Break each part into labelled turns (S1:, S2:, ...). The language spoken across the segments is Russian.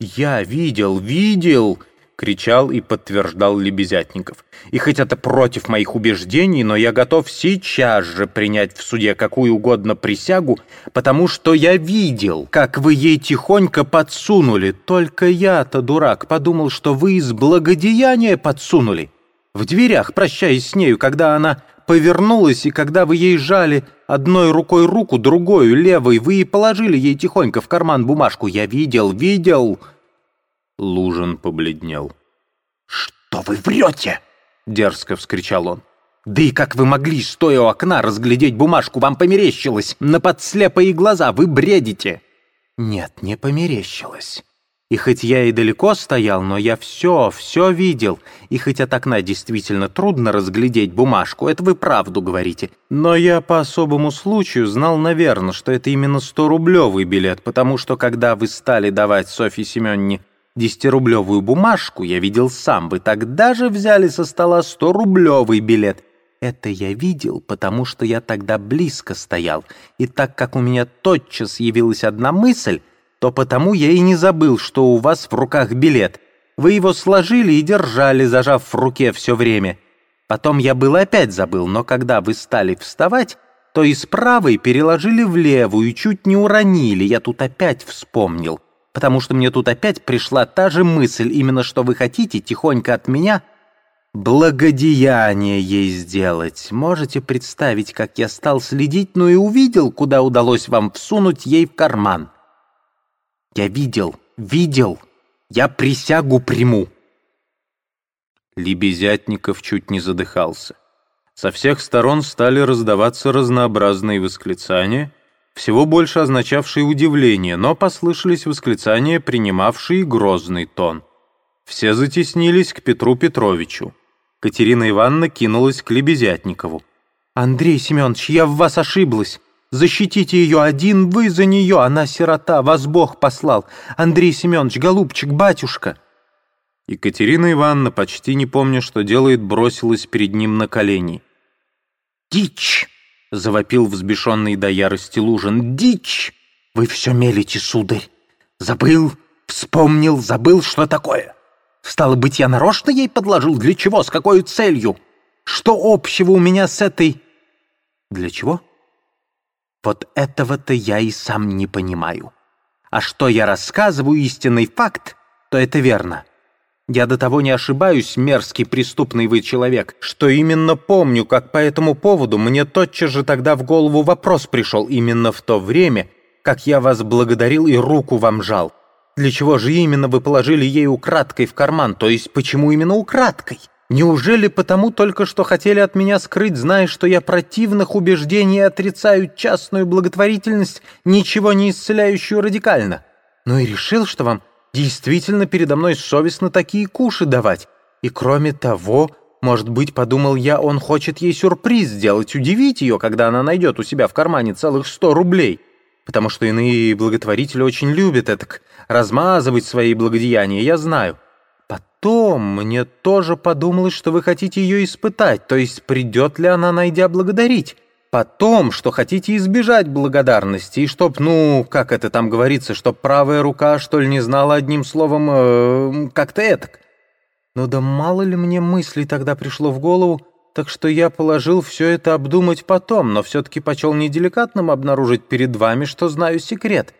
S1: «Я видел, видел!» — кричал и подтверждал Лебезятников. «И хоть это против моих убеждений, но я готов сейчас же принять в суде какую угодно присягу, потому что я видел, как вы ей тихонько подсунули. Только я-то, дурак, подумал, что вы из благодеяния подсунули. В дверях, прощаясь с нею, когда она повернулась, и когда вы ей жали одной рукой руку, другой левой, вы и положили ей тихонько в карман бумажку. Я видел, видел!» Лужин побледнел. «Что вы врете?» — дерзко вскричал он. «Да и как вы могли, стоя у окна, разглядеть бумажку? Вам померещилось! На подслепые глаза! Вы бредите!» «Нет, не померещилось. И хоть я и далеко стоял, но я все, все видел. И хоть от окна действительно трудно разглядеть бумажку, это вы правду говорите. Но я по особому случаю знал, наверное, что это именно 100-рублевый билет, потому что когда вы стали давать Софье Семеновне Десятирублевую бумажку я видел сам. Вы тогда же взяли со стола сто-рублевый билет. Это я видел, потому что я тогда близко стоял. И так как у меня тотчас явилась одна мысль, то потому я и не забыл, что у вас в руках билет. Вы его сложили и держали, зажав в руке все время. Потом я был опять забыл, но когда вы стали вставать, то из правой переложили в левую и чуть не уронили. Я тут опять вспомнил потому что мне тут опять пришла та же мысль, именно что вы хотите тихонько от меня благодеяние ей сделать. Можете представить, как я стал следить, но и увидел, куда удалось вам всунуть ей в карман. Я видел, видел, я присягу приму. Лебезятников чуть не задыхался. Со всех сторон стали раздаваться разнообразные восклицания — всего больше означавшие удивление, но послышались восклицания, принимавшие грозный тон. Все затеснились к Петру Петровичу. Катерина Ивановна кинулась к Лебезятникову. «Андрей Семенович, я в вас ошиблась. Защитите ее один, вы за нее, она сирота, вас Бог послал. Андрей Семенович, голубчик, батюшка». Екатерина Ивановна, почти не помня, что делает, бросилась перед ним на колени. «Дичь!» — завопил взбешенный до ярости Лужин. «Дичь! Вы все мелите, сударь! Забыл, вспомнил, забыл, что такое! Стало быть, я нарочно ей подложил? Для чего? С какой целью? Что общего у меня с этой... Для чего? Вот этого-то я и сам не понимаю. А что я рассказываю истинный факт, то это верно. Я до того не ошибаюсь, мерзкий преступный вы человек, что именно помню, как по этому поводу мне тотчас же тогда в голову вопрос пришел именно в то время, как я вас благодарил и руку вам жал. Для чего же именно вы положили ей украдкой в карман, то есть почему именно украдкой? Неужели потому только что хотели от меня скрыть, зная, что я противных убеждений отрицаю частную благотворительность, ничего не исцеляющую радикально? Ну и решил, что вам Действительно, передо мной совестно такие куши давать. И кроме того, может быть, подумал я, он хочет ей сюрприз сделать, удивить ее, когда она найдет у себя в кармане целых сто рублей. Потому что иные благотворители очень любят это размазывать свои благодеяния, я знаю. Потом мне тоже подумалось, что вы хотите ее испытать, то есть придет ли она, найдя благодарить. Потом, что хотите избежать благодарности, и чтоб, ну, как это там говорится, чтоб правая рука, что ли, не знала одним словом, э, как-то этак. Ну да мало ли мне мыслей тогда пришло в голову, так что я положил все это обдумать потом, но все-таки почел неделикатным обнаружить перед вами, что знаю секрет.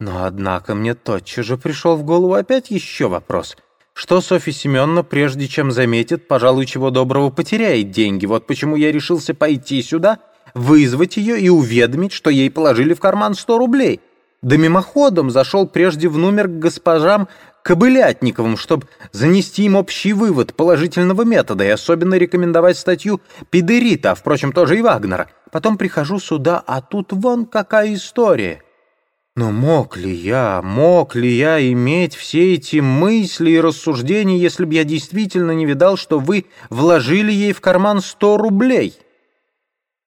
S1: Но однако мне тотчас же пришел в голову опять еще вопрос — что Софья Семеновна, прежде чем заметит, пожалуй, чего доброго потеряет деньги. Вот почему я решился пойти сюда, вызвать ее и уведомить, что ей положили в карман сто рублей. Да мимоходом зашел прежде в номер к госпожам Кобылятниковым, чтобы занести им общий вывод положительного метода и особенно рекомендовать статью Пидерита, а, впрочем, тоже и Вагнера. Потом прихожу сюда, а тут вон какая история. Но мог ли я, мог ли я иметь все эти мысли и рассуждения, если бы я действительно не видал, что вы вложили ей в карман сто рублей?